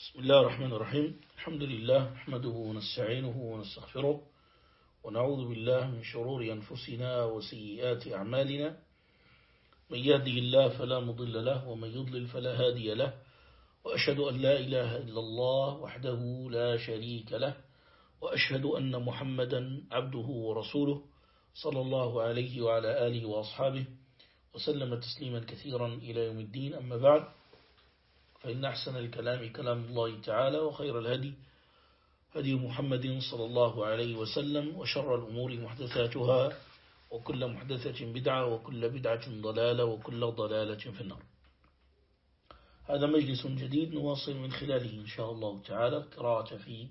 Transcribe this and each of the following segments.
بسم الله الرحمن الرحيم. الحمد لله نحمده ونستعينه ونستغفره ونعوذ بالله من شرور أنفسنا وسيئات أعمالنا. من يهدي الله فلا مضل له ومن يضلل فلا هادي له. وأشهد أن لا إله إلا الله وحده لا شريك له. وأشهد أن محمدا عبده ورسوله صلى الله عليه وعلى آله وأصحابه وسلم تسليما كثيرا إلى يوم الدين. أما بعد فإن أحسن الكلام كلام الله تعالى وخير الهدي هدي محمد صلى الله عليه وسلم وشر الأمور محدثاتها وكل محدثة بدعة وكل بدعة ضلالة وكل ضلالة في النار. هذا مجلس جديد نواصل من خلاله إن شاء الله تعالى. القراءة في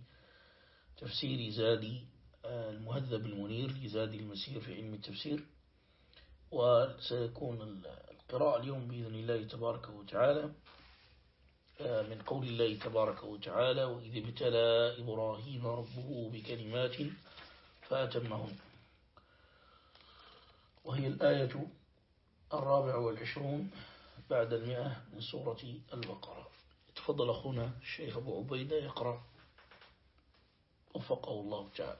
تفسير زادي المهذب المنير لزادي المسير في علم التفسير. وسيكون القراءة اليوم بإذن الله تبارك وتعالى. من قول الله تبارك وتعالى وإذ ابتلى إبراهيم ربه بكلمات فأتمهن. وهي الآية الرابع والعشرون بعد المئة من سورة البقرة. تفضل أخونا الشيخ أبو عبيدة يقرأ. وفقه الله تعالى.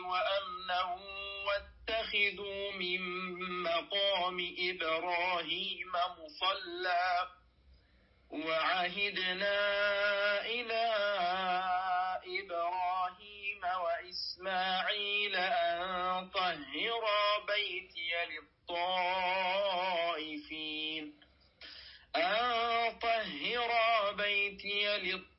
وأمنا واتخذوا من مقام إبراهيم مصلى وعهدنا إلى إبراهيم وإسماعيل أن طهرا بيتي للطائفين. أن طهرا بيتي للطائفين.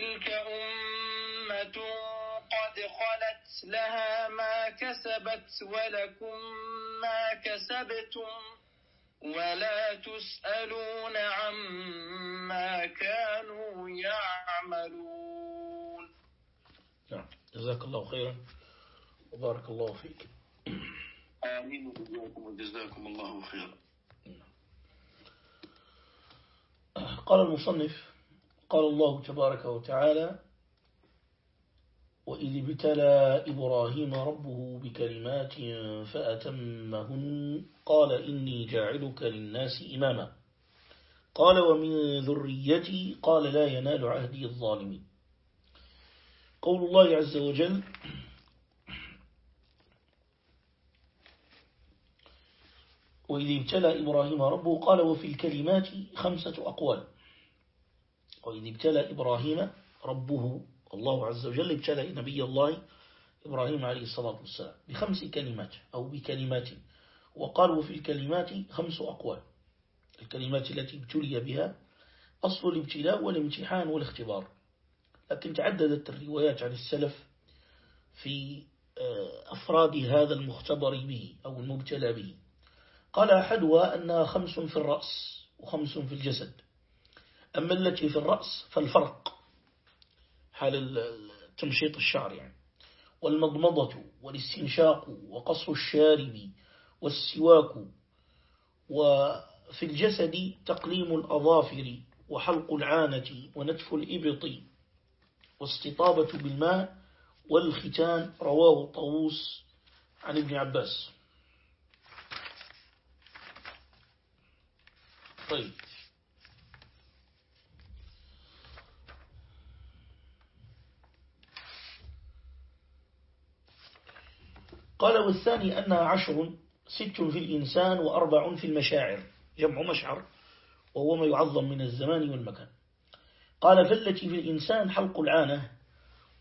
تلك أمة قد خلت لها ما كسبت ولكم ما كسبتم ولا تسألون عما كانوا يعملون. نعم. جزاك الله خيرا. وبارك الله فيك. آمين. وجزاكم الله خيرا. قال المصنف قال الله تبارك وتعالى وإذ ابتلى إبراهيم ربه بكلمات فأتمهن قال إني جاعلك للناس إماما قال ومن ذريتي قال لا ينال عهدي الظالمين قول الله عز وجل وإذ ابتلى إبراهيم ربه قال وفي الكلمات خمسة أقوال وإذ ابتلى إبراهيم ربه الله عز وجل ابتلى نبي الله إبراهيم عليه الصلاة والسلام بخمس كلمات أو بكلمات وقال وفي الكلمات خمس أقوال. الكلمات التي ابتلي بها أصل الابتلاء والامتحان والاختبار. لكن تعددت الروايات عن السلف في أفراد هذا المختبر به أو المبتلى به. قال أحدها أنها خمس في الرأس وخمس في الجسد. أما التي في الرأس فالفرق حال تمشيط الشعر يعني. والمضمضة والاستنشاق وقص الشارب والسواك وفي الجسد تقليم الأظافر وحلق العانة ونتف الإبط واستطابة بالماء والختان رواه طووس عن ابن عباس. طيب. قال والثاني أنها عشر ست في الإنسان وأربع في المشاعر جمع مشعر وهو ما يعظم من الزمان والمكان. قال فالتي في الإنسان حلق العانة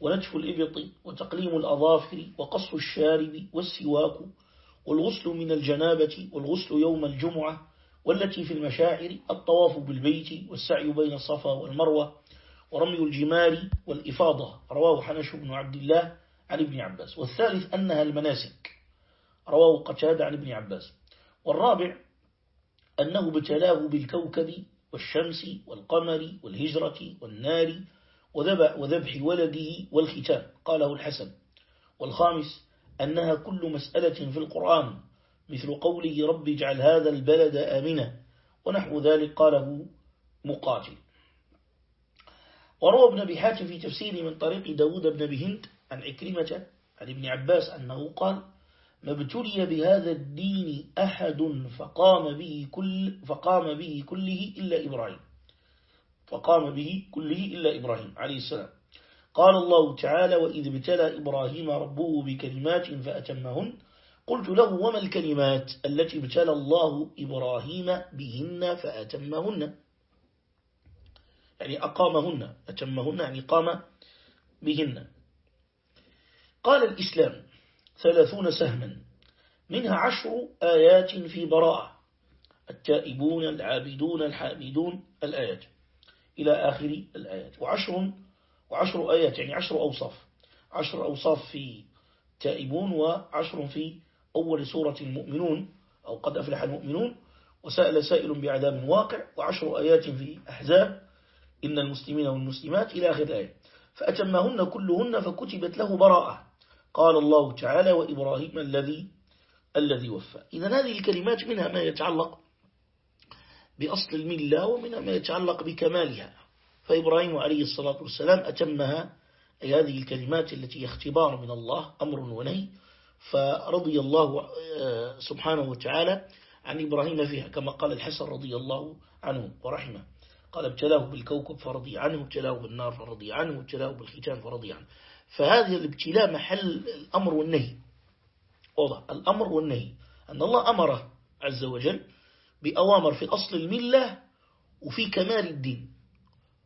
ونتف الإبط وتقليم الأظافر وقص الشارب والسواك والغسل من الجنابة والغسل يوم الجمعة والتي في المشاعر الطواف بالبيت والسعي بين الصفا والمروة ورمي الجمار والإفاضة رواه حنش بن عبد الله عن ابن عباس والثالث أنها المناسك. رواه قتادة عن ابن عباس. والرابع أنه ابتلاه بالكوكب والشمس والقمر والهجرة والنار وذبح ولده والختان قاله الحسن. والخامس أنها كل مسألة في القرآن مثل قوله رب اجعل هذا البلد آمنا ونحو ذلك قاله مقاتل. وروى ابن أبي حاتم في تفسير من طريق داود بن بهند عن عكرمة عن ابن عباس أنه قال ما ابتلي بهذا الدين أحد فقام به, كل فقام به كله إلا إبراهيم فقام به كله إلا إبراهيم عليه السلام. قال الله تعالى وإذ ابتلى إبراهيم ربه بكلمات فأتمهن. قلت له وما الكلمات التي ابتلى الله إبراهيم بهن فأتمهن؟ يعني أقامهن أتمهن يعني قام بهن. قال الإسلام ثلاثون سهما منها عشر آيات في براءة. التائبون العابدون الحامدون الآيات إلى آخر الآيات. وعشر وعشر آيات يعني عشر أوصاف. عشر أوصاف في تائبون وعشر في أول سورة المؤمنون أو قد أفلح المؤمنون. وسأل سائل بعذاب واقع. وعشر آيات في أحزاب. إن المسلمين والمسلمات إلى آخر الآية. فأتمهن كلهن فكتبت له براءة. قال الله تعالى وإبراهيم الذي الذي وفى. إذا هذه الكلمات منها ما يتعلق بأصل الملة ومنها ما يتعلق بكمالها. فإبراهيم عليه الصلاة والسلام أتمها أي هذه الكلمات التي اختبار من الله أمر ونهي. فرضي الله آه، سبحانه وتعالى عن إبراهيم فيها كما قال الحسن رضي الله عنه ورحمه. قال ابتلاه بالكوكب فرضي عنه ابتلاه بالنار فرضي عنه ابتلاه بالختان فرضي عنه. فهذا الابتلاء محل الأمر والنهي. وضع الأمر والنهي. أن الله أمره عز وجل بأوامر في أصل الملة وفي كمال الدين.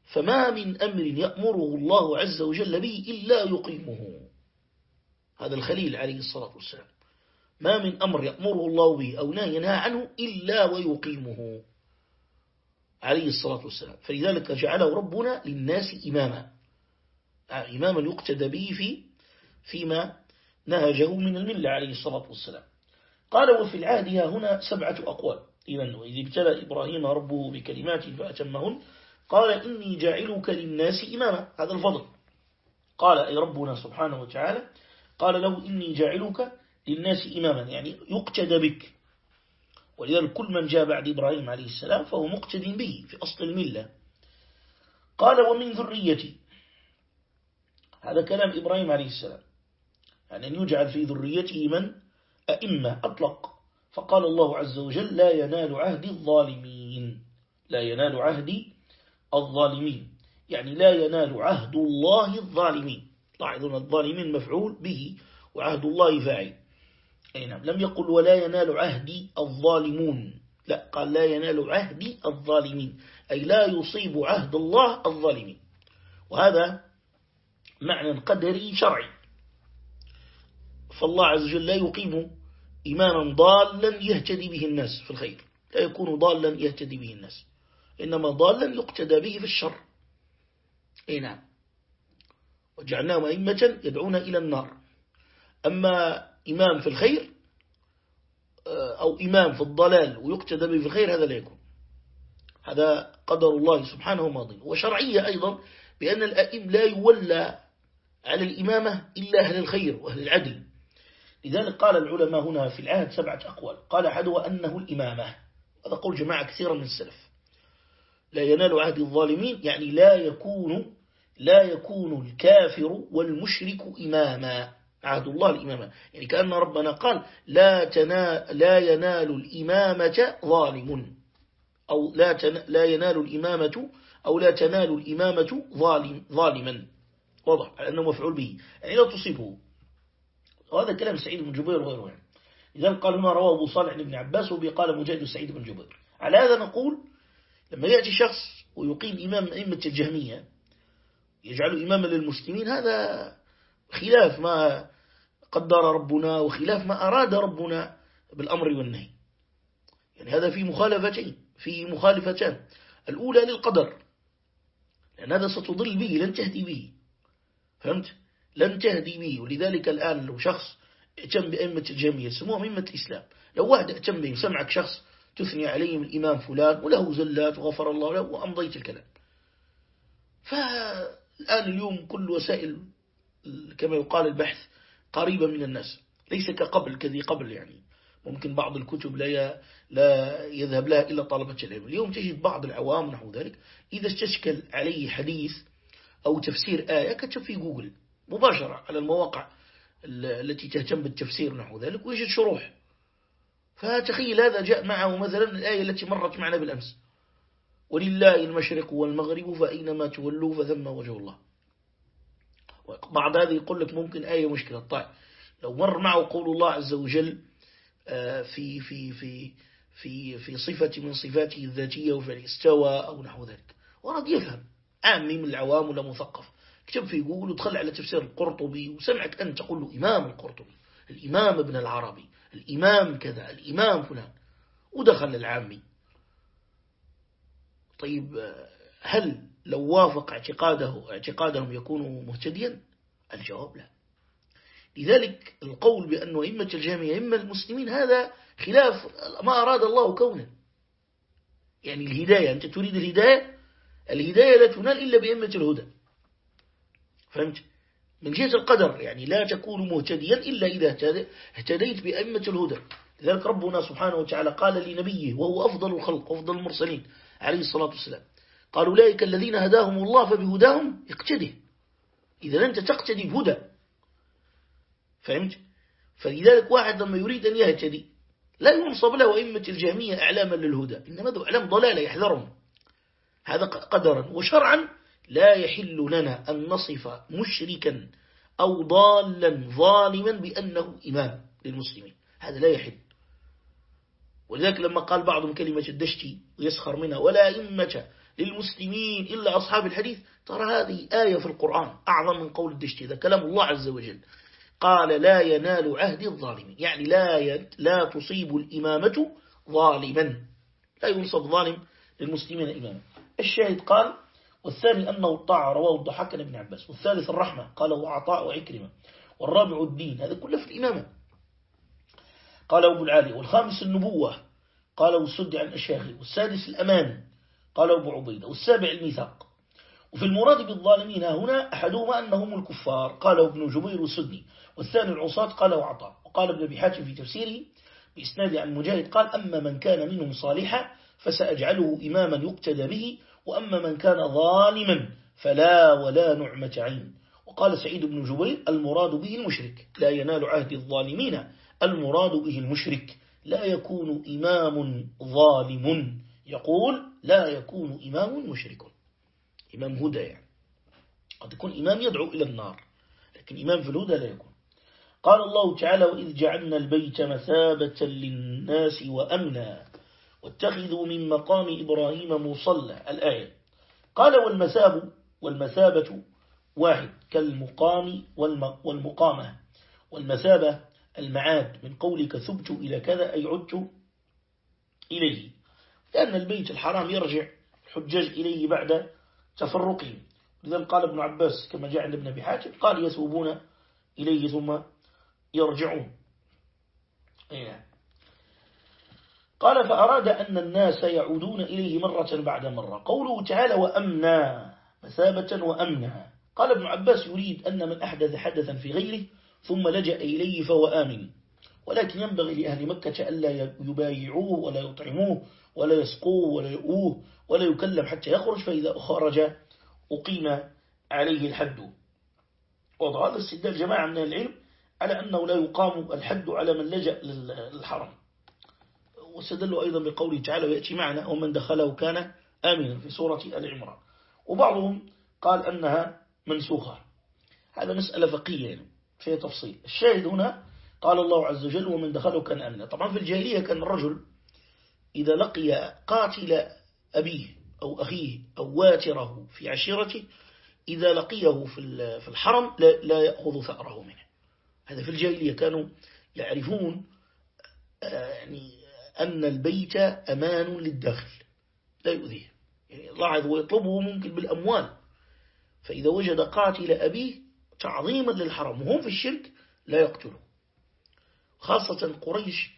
فما من أمر يأمره الله عز وجل به إلا يقيمه. هذا الخليل عليه الصلاة والسلام. ما من أمر يأمره الله به أو ينهى عنه إلا ويقيمه. عليه الصلاة والسلام. فلذلك جعله ربنا للناس إماما. إماما يقتدى به في فيما نهجه من الملة عليه الصلاة والسلام. قال وفي العهد هنا سبعة أقوال. إذن وإذ ابتلى إبراهيم ربه بكلمات فأتمهن قال إني جاعلك للناس إماما. هذا الفضل. قال أي ربنا سبحانه وتعالى قال له إني جاعلك للناس إماما. يعني يقتدى بك. ولذلك كل من جاء بعد إبراهيم عليه السلام فهو مقتد به في أصل الملة. قال ومن ذريتي هذا كلام إبراهيم عليه السلام. يعني أن يجعل في ذريته من؟ أئمة أطلق. فقال الله عز وجل لا ينال عهد الظالمين. لا ينال عهد الظالمين. يعني لا ينال عهد الله الظالمين. لاحظون الظالمين مفعول به وعهد الله فاعل. أي نعم. لم يقل ولا ينال عهدي الظالمون. لا قال لا ينال عهدي الظالمين. أي لا يصيب عهد الله الظالمين. وهذا معنى قدري شرعي. فالله عز وجل لا يقيم إيمانا ضالا يهتدي به الناس في الخير. لا يكون ضالا يهتدي به الناس. إنما ضالا يقتدى به في الشر. أي نعم. وجعلناهم أئمة يدعون إلى النار. أما إمام في الخير آه، أو إمام في الضلال ويقتدى به في الخير هذا لا يكون. هذا قدر الله سبحانه ماضي وشرعية أيضا بأن الأئم لا يولى على الإمامة إلا أهل الخير وأهل العدل. لذلك قال العلماء هنا في العهد سبعة أقوال. قال أحدها أنه الإمامة. هذا قول جماعة كثيرا من السلف. لا ينال عهد الظالمين يعني لا يكون لا يكون الكافر والمشرك إماما. عهد الله الإمامة. يعني كأن ربنا قال لا, تنا لا ينال الإمامة ظالم. أو لا, تنا لا ينال الإمامة أو لا تنال الإمامة ظالم ظالما. واضح أنه مفعول به. يعني لا تصيبه. وهذا كلام سعيد بن جبير وغيره يعني. إذا قال ما رواه أبو صالح بن عباس وبيقال مجاهد سعيد بن جبير. على هذا نقول لما يأتي شخص ويقيم إمام أئمة الجهمية يجعله إماما للمسلمين هذا خلاف ما قدر ربنا وخلاف ما أراد ربنا بالأمر والنهي. يعني هذا في مخالفتين في مخالفتان. الأولى للقدر لأن هذا ستضل به لن تهدي به. فهمت؟ لن تهدي به. ولذلك الآن لو شخص اهتم بأئمة الجميع يسموهم أئمة الإسلام. لو واحد اهتم به سمعك شخص تثني عليه من الإمام فلان وله زلات وغفر الله له وأمضيت الكلام. فالآن اليوم كل وسائل كما يقال البحث قريبة من الناس. ليس كقبل كذي قبل يعني. ممكن بعض الكتب لا لا يذهب لها إلا طلبة العلم. اليوم تجد بعض العوام نحو ذلك إذا استشكل عليه حديث أو تفسير آية كتب في جوجل مباشرة على المواقع التي تهتم بالتفسير نحو ذلك ويجد شروح. فتخيل هذا جاء معه مثلا الآية التي مرت معنا بالأمس. ولله المشرق والمغرب فأينما تولوا فثم وجه الله. بعض هذه يقول لك ممكن آية مشكلة. طيب لو مر معه قول الله عز وجل آه، في في في في في صفة من صفاته الذاتية وفي استوى أو نحو ذلك. ورد يفهم. عامي من العوام ولا مثقف. اكتب في جوجل ودخل على تفسير القرطبي وسمعك أن تقول له إمام القرطبي الإمام ابن العربي الإمام كذا الإمام فلان. ودخل العامي طيب هل لو وافق اعتقاده اعتقادهم يكون مهتديا؟ الجواب لا. لذلك القول بأنه إمة الجامعة إما المسلمين هذا خلاف ما أراد الله كونا. يعني الهداية أنت تريد الهداية الهداية لا تنال إلا بإمة الهدى. فهمت؟ من جهة القدر يعني لا تكون مهتديا إلا إذا اهتديت بأئمة الهدى. لذلك ربنا سبحانه وتعالى قال لنبيه وهو أفضل الخلق أفضل المرسلين عليه الصلاة والسلام. قال أولئك الذين هداهم الله فبهداهم اقتده. إذا أنت تقتدي بهدى. فهمت؟ فلذلك واحد لما يريد أن يهتدي لا ينصب له أئمة الجهمية أعلاما للهدى إنما ذو أعلام ضلالة يحذرهم. هذا قدرا وشرعا لا يحل لنا أن نصف مشركا أو ضالا ظالما بأنه إمام للمسلمين. هذا لا يحل. ولذلك لما قال بعضهم كلمة الدشتي ويسخر منها ولا إمة للمسلمين إلا أصحاب الحديث ترى هذه آية في القرآن أعظم من قول الدشتي هذا كلام الله عز وجل. قال لا ينال عهد الظالمين يعني لا لا تصيب الإمامة ظالما. لا ينصب ظالم للمسلمين إماما. الشاهد قال والثاني أنه الطاعة رواه الضحك بن عباس. والثالث الرحمة قاله عطاء وعكرمة. والرابع الدين هذا كله في الإمامة. قال أبو العالي. والخامس النبوة قال السد عن الشيخي والسادس الأمان قال أبو عبيدة. والسابع الميثاق. وفي المراد بالظالمين هنا أحدهما أنهم الكفار قال ابن جبير السدي والثاني العصاة قال وعطاء وقال ابن بحاتم في تفسيره بإسناد عن مجاهد قال أما من كان منهم صالحا فسأجعله إماما يقتدى به وأما من كان ظالما فلا ولا نعمة عين. وقال سعيد بن جبير المراد به المشرك. لا ينال عهد الظالمين المراد به المشرك. لا يكون إمام ظالم. يقول لا يكون إمام مشرك. إمام هدى يعني. قد يكون إمام يدعو إلى النار لكن إمام في الهدى لا يكون. قال الله تعالى وإذ جعلنا البيت مثابة للناس وأمنا. واتخذوا من مقام إبراهيم مصلى. الآية قال والمثاب والمثابة واحد كالمقام والمقامة. والمثابة المعاد من قولك ثبت إلى كذا أي عدت إليه. لأن البيت الحرام يرجع الحجاج إليه بعد تفرقهم. لذلك قال ابن عباس كما جاء عند ابن أبي حاتم قال يثوبون إليه ثم يرجعون. إيه. قال فأراد أن الناس يعودون إليه مرة بعد مرة. قوله تعالى وأمنا مثابة وأمنا. قال ابن عباس يريد أن من أحدث حدثا في غيره ثم لجأ إليه فهو آمن. ولكن ينبغي لأهل مكة ألا يبايعوه ولا يطعموه ولا يسقوه ولا يؤوه ولا يكلم حتى يخرج فإذا خرج أقيم عليه الحد. وضع هذا استدلال جماعة من العلم على أنه لا يقام الحد على من لجأ للحرم. واستدلوا أيضا بقوله تعالى ويأتي معنا ومن دخله كان آمنا في سورة العمران. وبعضهم قال أنها منسوخة. هذا مسألة فقهية يعني فيها تفصيل. الشاهد هنا قال الله عز وجل ومن دخله كان آمنا. طبعا في الجاهلية كان الرجل إذا لقي قاتل أبيه أو أخيه أو واتره في عشيرته إذا لقيه في الحرم لا يأخذ ثأره منه. هذا في الجاهلية كانوا يعرفون آه، يعني أن البيت أمان للداخل. لا يؤذيه. يعني لاحظ ويطلبه ممكن بالأموال. فإذا وجد قاتل أبيه تعظيما للحرم وهم في الشرك لا يقتله خاصة قريش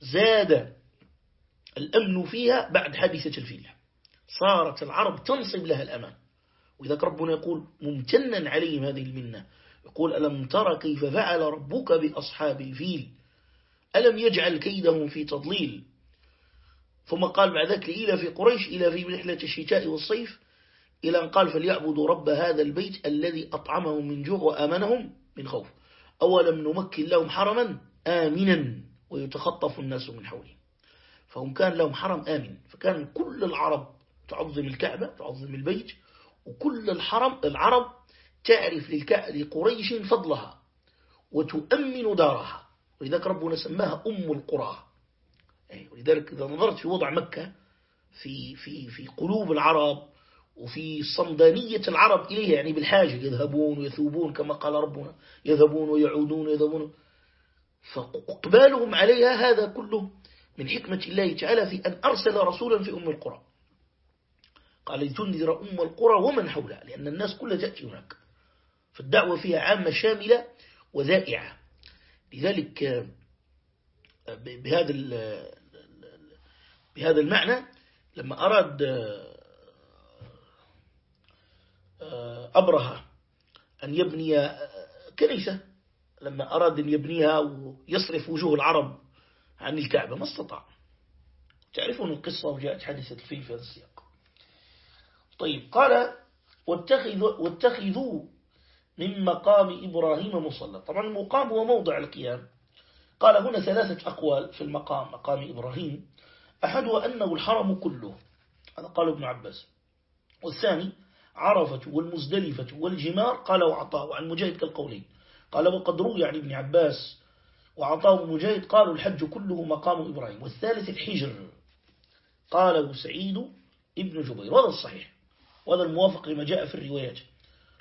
زاد الأمن فيها بعد حادثة الفيل. صارت العرب تنصب لها الأمان. وإذا ربنا يقول ممتنا عليهم هذه المنة. يقول ألم ترى كيف فعل ربك بأصحاب الفيل؟ ألم يجعل كيدهم في تضليل؟ ثم قال بعد ذلك إلى في قريش إلى في رحلة الشتاء والصيف إلى أن قال فليعبدوا رب هذا البيت الذي أطعمهم من جوع وآمنهم من خوف. أولم نمكن لهم حرما؟ آمنا. ويتخطف الناس من حولهم. فهم كان لهم حرم آمن. فكان كل العرب تعظم الكعبة تعظم البيت وكل الحرم العرب تعرف لقريش فضلها وتؤمن دارها. ولذلك ربنا سماها أم القرى. ولذلك إذا نظرت في وضع مكة في, في, في قلوب العرب وفي صمدانية العرب إليها يعني بالحاجة يذهبون ويثوبون كما قال ربنا يذهبون ويعودون ويذهبون فاقبالهم عليها هذا كله من حكمة الله تعالى في أن أرسل رسولا في أم القرى. قال لتنذر أم القرى ومن حولها لأن الناس كلها تأتي هناك. فالدعوة فيها عامة شاملة وذائعة. لذلك بهذا بهذا المعنى لما أراد أبرهة أن يبني كنيسة لما أراد أن يبنيها ويصرف وجوه العرب عن الكعبة ما استطاع. تعرفون القصة وجاءت حادثة الفيل في هذا السياق. طيب قال واتخذوا, واتخذوا من مقام إبراهيم مصلى. طبعا المقام هو موضع القيام. قال هنا ثلاثة أقوال في المقام مقام إبراهيم. أحدها أنه الحرم كله هذا قال ابن عباس. والثاني عرفة والمزدلفة والجمار قال وعطاه. عن مجاهد كالقولين. قال وقد روي عن ابن عباس وعطاه مجاهد قالوا الحج كله مقام إبراهيم. والثالث الحجر قاله سعيد ابن جبير. وهذا الصحيح وهذا الموافق لما جاء في الروايات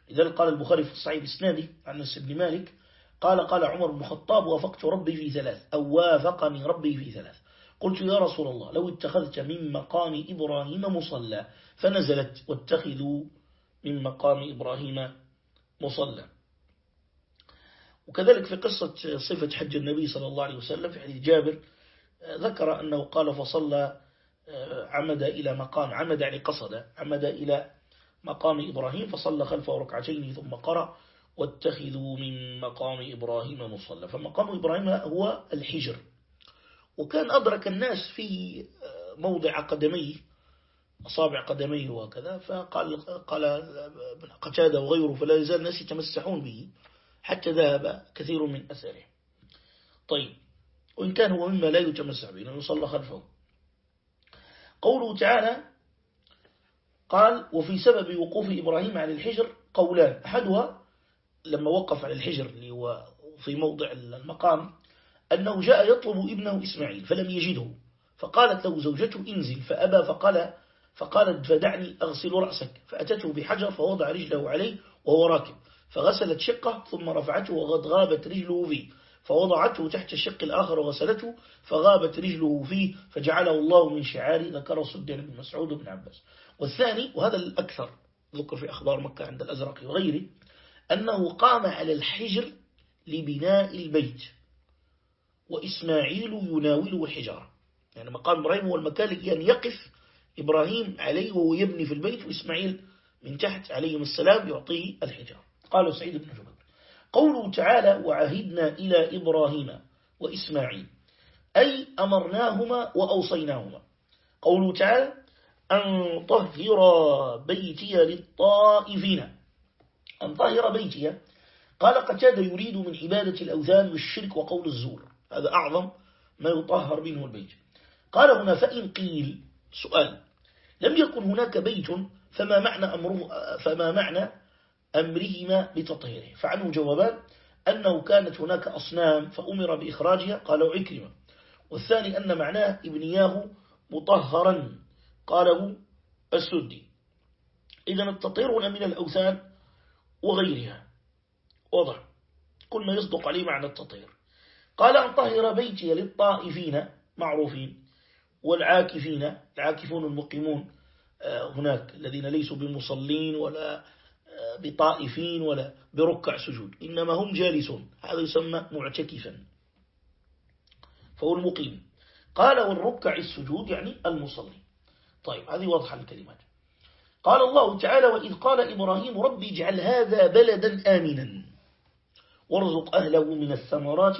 لذلك قال البخاري في الصحيح الإسنادي عن نس بن مالك قال قال عمر بن الخطاب وافقت ربي في ثلاث أو وافقني ربي في ثلاث. قلت يا رسول الله لو اتخذت من مقام إبراهيم مصلى فنزلت واتخذوا من مقام إبراهيم مصلى. وكذلك في قصة صفة حج النبي صلى الله عليه وسلم في حديث جابر ذكر أنه قال فصلى عمد إلى مقام عمد يعني قصد عمد إلى مقام إبراهيم فصلى خلفه ركعتين ثم قرأ واتخذوا من مقام إبراهيم مصلى. فمقام إبراهيم هو الحجر. وكان أدرك الناس في موضع قدميه أصابع قدميه وكذا فقال قال ابن قتادة وغيره فلا يزال الناس يتمسحون به حتى ذهب كثير من أثره. طيب وإن كان هو مما لا يتمسح به لأنه يصلى خلفه. قوله تعالى قال وفي سبب وقوف إبراهيم على الحجر قولان. أحدها لما وقف على الحجر اللي هو في موضع المقام أنه جاء يطلب ابنه إسماعيل فلم يجده. فقالت له زوجته انزل. فأبى فقال فقالت فدعني أغسل رأسك. فأتته بحجر فوضع رجله عليه وهو راكب. فغسلت شقه ثم رفعته وقد غابت رجله فيه. فوضعته تحت الشق الآخر وغسلته فغابت رجله فيه فجعله الله من شعار ذكر صدر بن مسعود بن عباس. والثاني وهذا الأكثر ذكر في أخبار مكة عند الأزرق وغيره أنه قام على الحجر لبناء البيت وإسماعيل يناوله الحجارة. يعني مقام إبراهيم هو المكان اللي أن يقف إبراهيم عليه وهو يبني في البيت وإسماعيل من تحت عليهم السلام يعطيه الحجارة. قال سعيد بن جبل قوله تعالى وعهدنا إلى إبراهيم وإسماعيل أي أمرناهما وأوصيناهما. قوله تعالى أن طهر بيتي للطائفين. أن طهر بيتي. قال قتاد يريد من عبادة الأوثان والشرك وقول الزور. هذا أعظم ما يطهر منه البيت. قال هنا فإن قيل سؤال. لم يكن هناك بيت فما معنى, أمره فما معنى أمرهما بتطهيره. فعنه جوابان. أنه كانت هناك أصنام فأمر بإخراجها. قالوا عكرمة. والثاني أن معناه ابنياه مطهرا. قاله السدي. إذا التطهير هنا من الأوثان وغيرها. وضع. كل ما يصدق عليه معنى التطهير قال أن طهر بيتي للطائفين معروفين والعاكفين. العاكفون المقيمون آه، هناك الذين ليسوا بمصلين ولا آه، بطائفين ولا بركع سجود. إنما هم جالسون. هذا يسمى معتكفا. فهو المقيم. قال والركع السجود يعني المصلي. طيب هذه واضحة الكلمات. قال الله تعالى وإذ قال إبراهيم ربي اجعل هذا بلدا آمنا وارزق أهله من الثمرات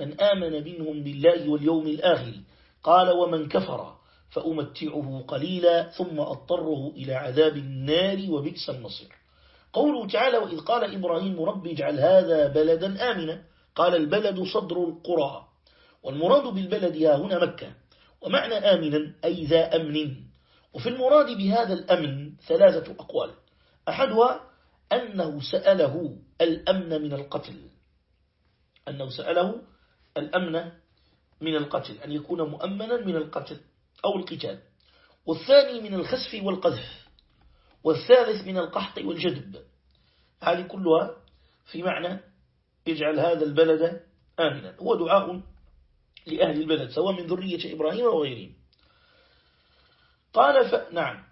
من آمن منهم بالله واليوم الآخر. قال ومن كفر فأمتعه قليلا ثم أضطره إلى عذاب النار وبئس النصير قوله تعالى وإذ قال إبراهيم ربي اجعل هذا بلدا آمنا. قال البلد صدر القرى والمراد بالبلد ها هنا مكة ومعنى آمنا أي ذا أمن. وفي المراد بهذا الأمن ثلاثة أقوال. أحدها أنه سأله الأمن من القتل. أنه سأله الأمن من القتل أن يكون مؤمنا من القتل أو القتال. والثاني من الخسف والقذف. والثالث من القحط والجدب. هذه كلها في معنى اجعل هذا البلد آمنا. هو دعاء لأهل البلد سواء من ذرية إبراهيم وغيرهم قال ف... نعم.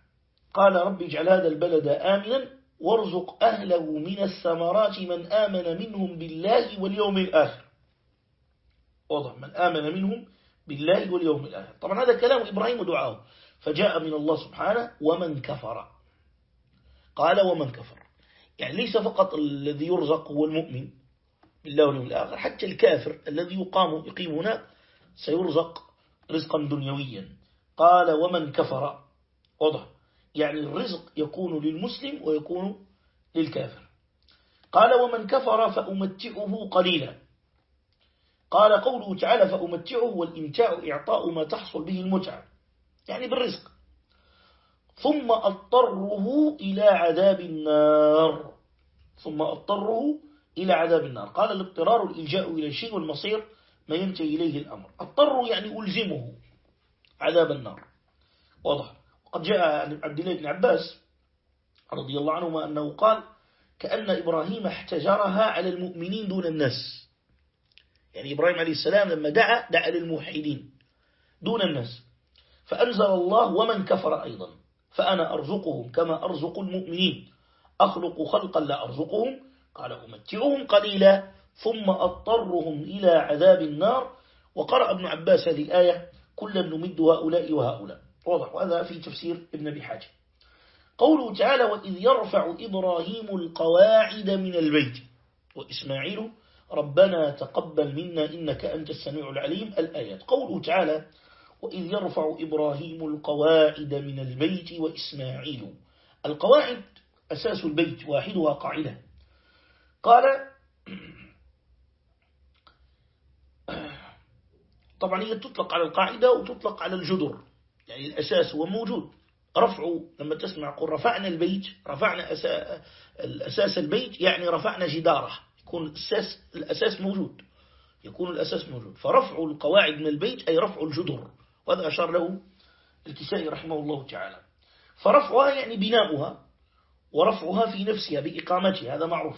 قال رب اجعل هذا البلد آمنا وارزق أهله من الثمرات من آمن منهم بالله واليوم الآخر. واضح. من آمن منهم بالله واليوم الآخر. طبعا هذا كلام إبراهيم ودعاه فجاء من الله سبحانه ومن كفر. قال ومن كفر. يعني ليس فقط الذي يرزق هو المؤمن بالله واليوم الآخر حتى الكافر الذي يقام يقيم هناك سيرزق رزقا دنيويا. قال ومن كفر. وضع يعني الرزق يكون للمسلم ويكون للكافر. قال ومن كفر فأمتعه قليلا. قال قوله تعالى فأمتعه والإمتاع إعطاء ما تحصل به المتعة. يعني بالرزق. ثم أضطره إلى عذاب النار. ثم أضطره إلى عذاب النار. قال الاضطرار الإلجاء إلى الشيء والمصير ما ينتهي إليه الأمر. اضطر يعني ألزمه. عذاب النار. واضح. وقد جاء عن عبد الله بن عباس رضي الله عنهما أنه قال كأن إبراهيم احتجرها على المؤمنين دون الناس. يعني إبراهيم عليه السلام لما دعا دعا للموحدين دون الناس. فأنزل الله ومن كفر أيضا. فأنا أرزقهم كما أرزق المؤمنين. أخلق خلقا لا أرزقهم. قال أمتعهم قليلا ثم أضطرهم إلى عذاب النار. وقرأ ابن عباس هذه الآية كلا نمد هؤلاء وهؤلاء. واضح. وهذا في تفسير ابن أبي حاجة. قوله تعالى وإذ يرفع إبراهيم القواعد من البيت. وإسماعيل ربنا تقبل منا إنك أنت السميع العليم. الآيات. قوله تعالى وإذ يرفع إبراهيم القواعد من البيت وإسماعيل. القواعد أساس البيت واحدها قاعدة. قال طبعا هي تطلق على القاعدة وتطلق على الجدر يعني الأساس هو موجود. رفع لما تسمع قل رفعنا البيت رفعنا الأساس البيت يعني رفعنا جداره. يكون الأساس, الأساس موجود. يكون الأساس موجود. فرفع القواعد من البيت أي رفع الجدر وهذا أشار له الكسائي رحمه الله تعالى. فرفعها يعني بناؤها ورفعها في نفسها بإقامتها. هذا معروف.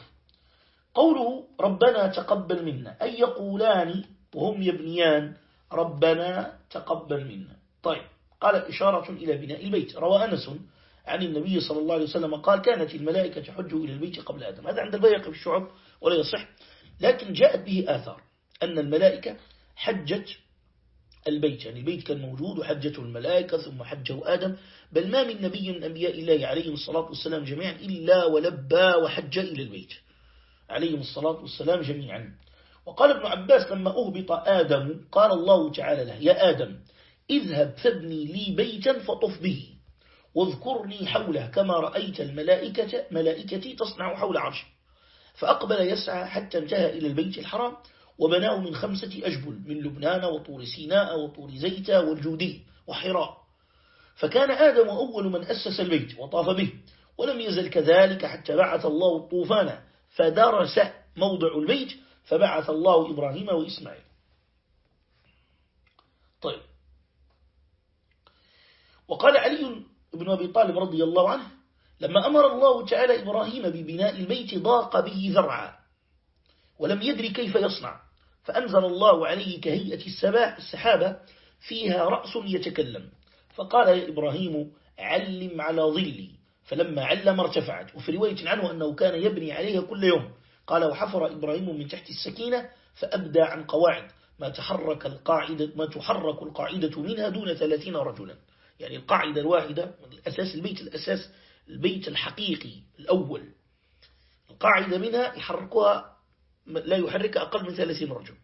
قوله ربنا تقبل منا أي يقولان وهم يبنيان ربنا تقبل منا. طيب قال إشارة إلى بناء البيت. روى أنس عن النبي صلى الله عليه وسلم قال كانت الملائكة تحج إلى البيت قبل آدم. هذا عند البيق في الشعب ولا يصح. لكن جاءت به آثار أن الملائكة حجت البيت. يعني البيت كان موجود وحجته الملائكة ثم حجه آدم. بل ما من نبي من أنبياء الله عليهم الصلاة والسلام جميعا إلا ولبى وحج إلى البيت. عليهم الصلاة والسلام جميعا. وقال ابن عباس لما أهبط آدم قال الله تعالى له يا آدم اذهب فابني لي بيتا فطف به واذكرني حوله كما رأيت الملائكة ملائكتي تصنع حول عرش فأقبل يسعى حتى انتهى إلى البيت الحرام وبناه من خمسة أجبل من لبنان وطور سيناء وطور زيتا والجودي وحراء. فكان آدم أول من أسس البيت وطاف به ولم يزل كذلك حتى بعث الله الطوفان فدرس موضع البيت فبعث الله إبراهيم وإسماعيل. طيب. وقال علي بن أبي طالب رضي الله عنه لما أمر الله تعالى إبراهيم ببناء البيت ضاق به ذرعا ولم يدري كيف يصنع فأنزل الله عليه كهيئة السحابة فيها رأس يتكلم. فقال يا إبراهيم علم على ظلي. فلما علم ارتفعت. وفي رواية عنه أنه كان يبني عليها كل يوم. قال وحفر إبراهيم من تحت السكينة فأبدى عن قواعد. ما تحرك القاعدة ما تحرك القاعدة منها دون ثلاثين رجلا. يعني القاعدة الواحدة الأساس البيت الأساس البيت الحقيقي الأول. القاعدة منها يحركها لا يحرك أقل من ثلاثين رجل.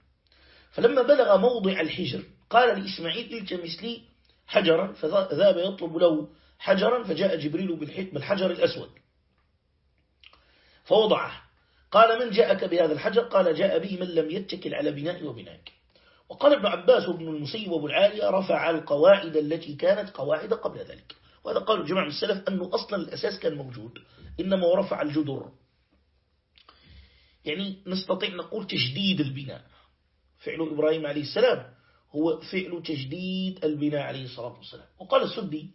فلما بلغ موضع الحجر قال لإسماعيل التمس لي حجرا فذهب يطلب له حجرا فجاء جبريل بالحجر الأسود. فوضعه. قال من جاءك بهذا الحجر؟ قال جاء به من لم يتكل على بناء وبنائك وقال ابن عباس وابن المسيب وابو العالية رفع القواعد التي كانت قواعد قبل ذلك. وهذا قال جماعة السلف أنه أصلا الأساس كان موجود إنما رفع الجدر يعني نستطيع نقول تجديد البناء. فعل إبراهيم عليه السلام هو فعل تجديد البناء عليه الصلاة والسلام. وقال السدي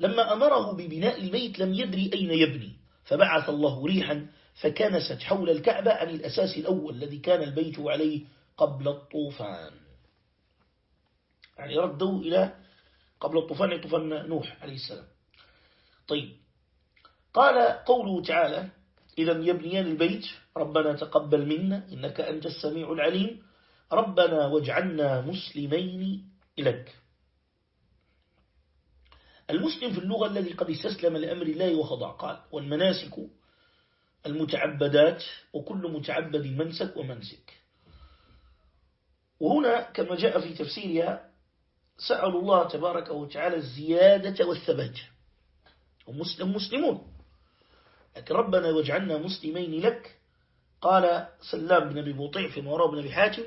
لما أمره ببناء البيت لم يدري أين يبني فبعث الله ريحا فكنست حول الكعبة عن الأساس الأول الذي كان البيت عليه قبل الطوفان. يعني ردوا إلى قبل الطوفان طوفان نوح عليه السلام. طيب قال قوله تعالى إذا يبنيان البيت ربنا تقبل منا إنك أنت السميع العليم ربنا واجعلنا مسلمين لك المسلم في اللغة الذي قد استسلم لأمر الله وخضع قال والمناسك المتعبدات وكل متعبد منسك ومنسك. وهنا كما جاء في تفسيرها سأل الله تبارك وتعالى الزيادة والثبات. ومسلم مسلمون. لكن ربنا واجعلنا مسلمين لك. قال سلام بن أبي بطيع في موراء بن أبي حاتم.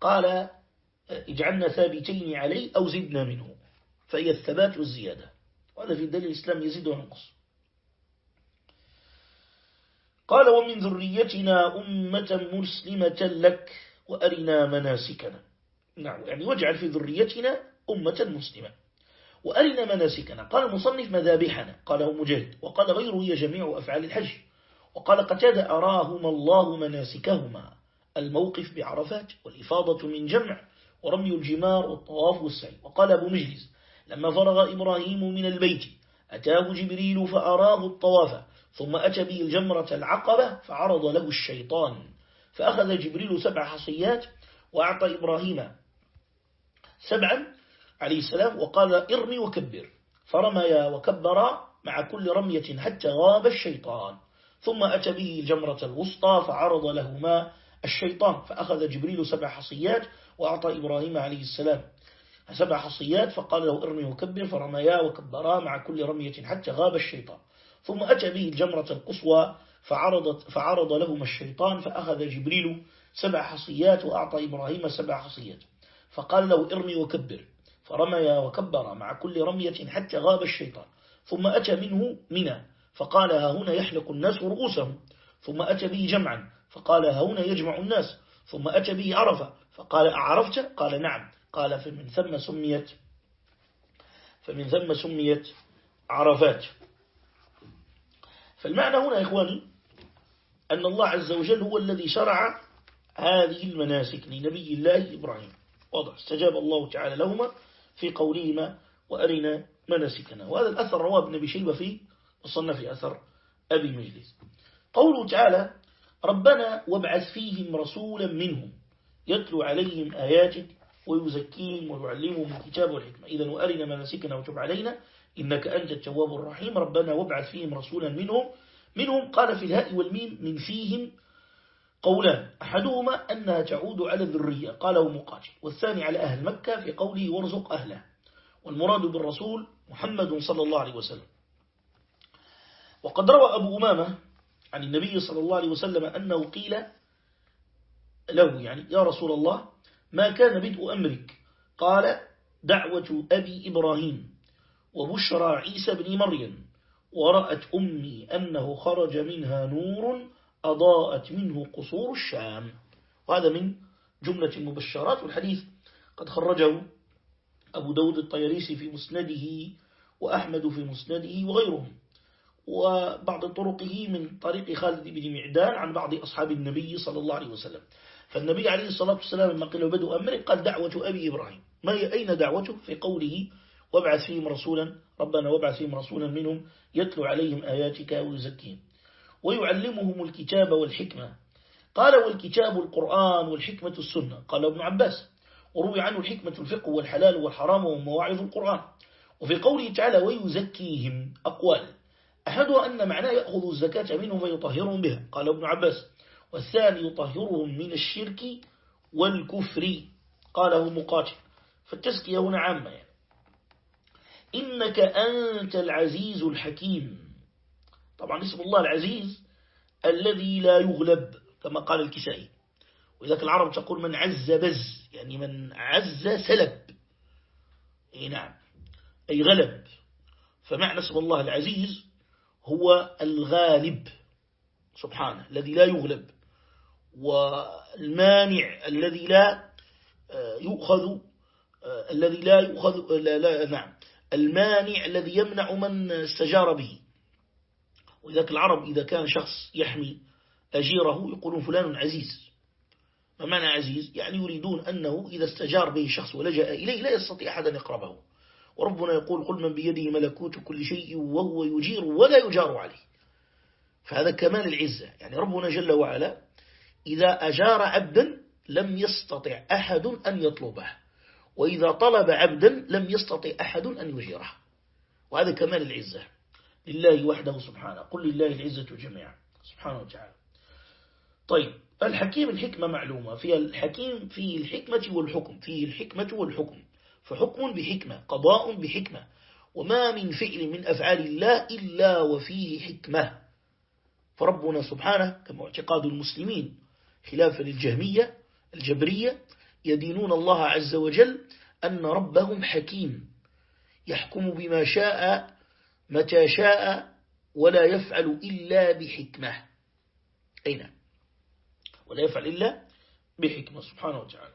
قال اجعلنا ثابتين عليه أو زدنا منه. فهي الثبات والزيادة. وهذا في دليل الإسلام يزيد وينقص قال ومن ذريتنا أمة مسلمة لك وأرنا مناسكنا. نعم يعني واجعل في ذريتنا أمة مسلمة وأرنا مناسكنا. قال المصنف مذابحنا. قاله مجاهد. وقال غيره هي جميع أفعال الحج. وقال قتاد أراهما الله مناسكهما. الموقف بعرفات والإفاضة من جمع ورمي الجمار والطواف والسعي. وقال أبو مجلس لما فرغ إبراهيم من البيت أتاه جبريل فأراه الطواف. ثم أتى به الجمرة العقبة فعرض له الشيطان فأخذ جبريل سبع حصيات وأعطى إبراهيم سبعا عليه السلام وقال إرمي وكبر فرميا وكبرا مع كل رمية حتى غاب الشيطان. ثم أتى به الجمرة الوسطى فعرض لهما الشيطان فأخذ جبريل سبع حصيات وأعطى إبراهيم عليه السلام سبع حصيات فقال له إرمي وكبر فرميا وكبرا مع كل رمية حتى غاب الشيطان. ثم أتى به الجمرة القصوى فعرض, فعرض لهما الشيطان فأخذ جبريل سبع حصيات وأعطى إبراهيم سبع حصيات. فقال له ارمي وكبر. فرميا وكبر مع كل رمية حتى غاب الشيطان. ثم أتى منه منى فقال ها هنا يحلق الناس رؤوسهم. ثم أتى به جمعا فقال ها هنا يجمع الناس. ثم أتى به عرفة فقال أعرفت؟ قال نعم. قال فمن ثم سميت فمن ثم سميت عرفات. فالمعنى هنا يا إخواني أن الله عز وجل هو الذي شرع هذه المناسك لنبي الله إبراهيم. واضح. استجاب الله تعالى لهما في قولهما وأرنا مناسكنا. وهذا الأثر رواه ابن أبي شيبة في وصنف أثر أبي مجلس قوله تعالى ربنا وابعث فيهم رسولا منهم يتلو عليهم آياتك ويزكيهم ويعلمهم الكتاب والحكمة. إذا وأرنا مناسكنا وتب علينا إنك أنت التواب الرحيم. ربنا وابعث فيهم رسولا منهم. منهم قال في الهاء والميم من فيهم قولان أحدهما أنها تعود على الذرية. قاله مقاتل. والثاني على أهل مكة في قوله وارزق أهله. والمراد بالرسول محمد صلى الله عليه وسلم. وقد روى أبو أمامة عن النبي صلى الله عليه وسلم أنه قيل له يعني يا رسول الله ما كان بدء أمرك؟ قال دعوة أبي إبراهيم. وبشرى عيسى بن مريم ورأت أمي أنه خرج منها نور أضاءت منه قصور الشام. وهذا من جملة المبشرات. والحديث قد خرجه أبو داود الطيريسي في مسنده وأحمد في مسنده وغيرهم. وبعض طرقه من طريق خالد بن معدان عن بعض أصحاب النبي صلى الله عليه وسلم. فالنبي عليه الصلاة والسلام لما قيل بدء أمره قال دعوة أبي إبراهيم. ما هي أين دعوته في قوله وابعث فيهم رسولا ربنا وابعث فيهم رسولا منهم يتلو عليهم آياتك ويزكيهم. ويعلمهم الكتاب والحكمة. قال والكتاب القرآن والحكمة السنة. قال ابن عباس وروي عنه الحكمة الفقه والحلال والحرام ومواعظ القرآن. وفي قوله تعالى ويزكيهم أقوال أحدها أن معناه يأخذ الزكاة منهم ويطهرهم بها. قال ابن عباس والثاني يطهرهم من الشرك والكفر. قاله مقاتل فالتزكية هنا عامة يعني. إنك أنت العزيز الحكيم. طبعا اسم الله العزيز الذي لا يغلب كما قال الكسائي. وإذا العرب تقول من عز بز يعني من عز سلب. أي نعم. أي غلب. فمعنى اسم الله العزيز هو الغالب. سبحانه الذي لا يغلب. والمانع الذي لا آه، يؤخذ آه، الذي لا يؤخذ لا لا نعم. المانع الذي يمنع من استجار به. ولذلك العرب إذا كان شخص يحمي أجيره يقولون فلان عزيز. ما معنى عزيز؟ يعني يريدون أنه إذا استجار به شخص ولجأ إليه لا يستطيع أحد أن يقربه. وربنا يقول قل من بيده ملكوت كل شيء وهو يجير ولا يجار عليه. فهذا كمال العزة. يعني ربنا جل وعلا إذا أجار عبدا لم يستطع أحد أن يطلبه. وإذا طلب عبدا لم يستطع أحد أن يجيره. وهذا كمال العزة. لله وحده سبحانه. قل لله العزة جميعا. سبحانه وتعالى. طيب الحكيم الحكمة معلومة. في الحكيم في الحكمة والحكم. فيه الحكمة والحكم. فحكم بحكمة قضاء بحكمة. وما من فعل من أفعال الله إلا وفيه حكمة. فربنا سبحانه كما اعتقاد المسلمين خلافا للجهمية الجبرية يدينون الله عز وجل أن ربهم حكيم يحكم بما شاء متى شاء ولا يفعل إلا بحكمة. أين ولا يفعل إلا بحكمة سبحانه وتعالى.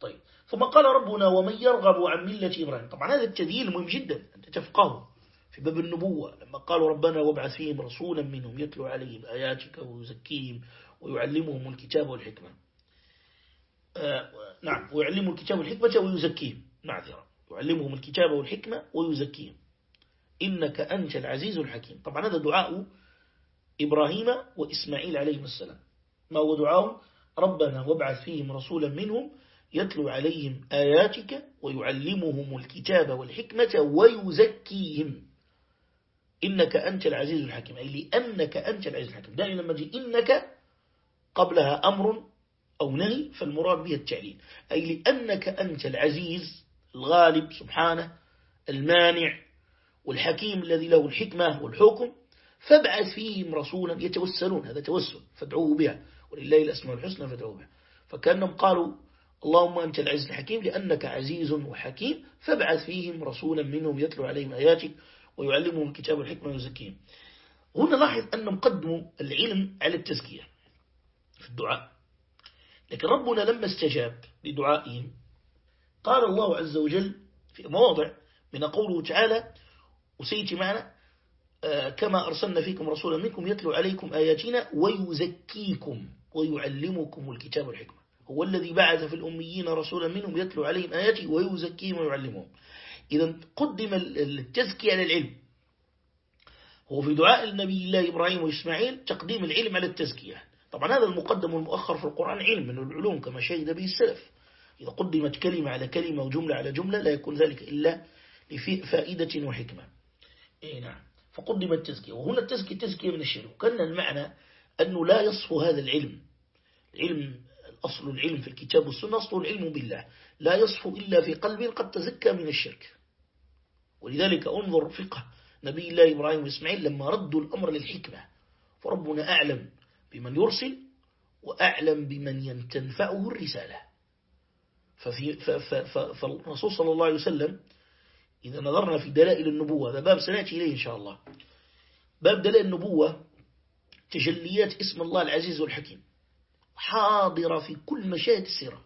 طيب. ثم قال ربنا ومن يرغب عن ملة إبراهيم. طبعا هذا التدليل مهم جدا أنت تفقهه في باب النبوة. لما قالوا ربنا وابعث فيهم رسولا منهم يتلو عليهم آياتك ويزكيهم ويعلمهم الكتاب والحكمة. نعم ويعلمهم الكتاب والحكمة ويزكيهم. معذرة. يعلمهم الكتاب والحكمة ويزكيهم. إنك أنت العزيز الحكيم. طبعا هذا دعاء إبراهيم وإسماعيل عليهم السلام. ما هو دعاء ربنا وابعث فيهم رسولا منهم يتلو عليهم آياتك ويعلمهم الكتاب والحكمة ويزكيهم. إنك أنت العزيز الحكيم. أي لأنك أنت العزيز الحكيم. دائما لما جي إنك قبلها أمر أو نهي فالمراد به التعليل. أي لأنك أنت العزيز الغالب سبحانه المانع والحكيم الذي له الحكمة والحكم فابعث فيهم رسولا يتوسلون. هذا توسل فادعوه بها. ولله الأسماء الحسنى فادعوه بها. فكأنهم قالوا اللهم أنت العزيز الحكيم لأنك عزيز وحكيم فابعث فيهم رسولا منهم يتلو عليهم آياتك ويعلمهم الكتاب والحكمة ويزكيهم. هنا لاحظ أنهم قدموا العلم على التزكية في الدعاء. لكن ربنا لما استجاب لدعائهم قال الله عز وجل في مواضع من قوله تعالى وسيتي معنا آه، كما أرسلنا فيكم رسولا منكم يتلو عليكم آياتنا ويزكيكم ويعلمكم الكتاب والحكمة. هو الذي بعث في الأميين رسولا منهم يتلو عليهم آياته ويزكيهم ويعلمهم. إذا قدم التزكية على العلم. هو في دعاء النبي الله إبراهيم وإسماعيل تقديم العلم على التزكية. طبعا هذا المقدم والمؤخر في القرآن علم من العلوم كما شهد به السلف إذا قدمت كلمة على كلمة وجملة على جملة لا يكون ذلك إلا لفائدة وحكمة. إيه نعم. فقدم التزكية وهنا التزكية تزكية من الشرك. وكان المعنى أنه لا يصف هذا العلم. العلم أصل العلم في الكتاب والسنة أصل العلم بالله. لا يصف إلا في قلب قد تزكى من الشرك. ولذلك انظر فقه نبي الله إبراهيم وإسماعيل لما ردوا الأمر للحكمة. فربنا أعلم بمن يرسل وأعلم بمن تنفعه الرسالة. ففي فالرسول صلى الله عليه وسلم إذا نظرنا في دلائل النبوة هذا باب سنأتي إليه إن شاء الله. باب دلائل النبوة تجليات اسم الله العزيز والحكيم. حاضرة في كل مشاهد السيرة.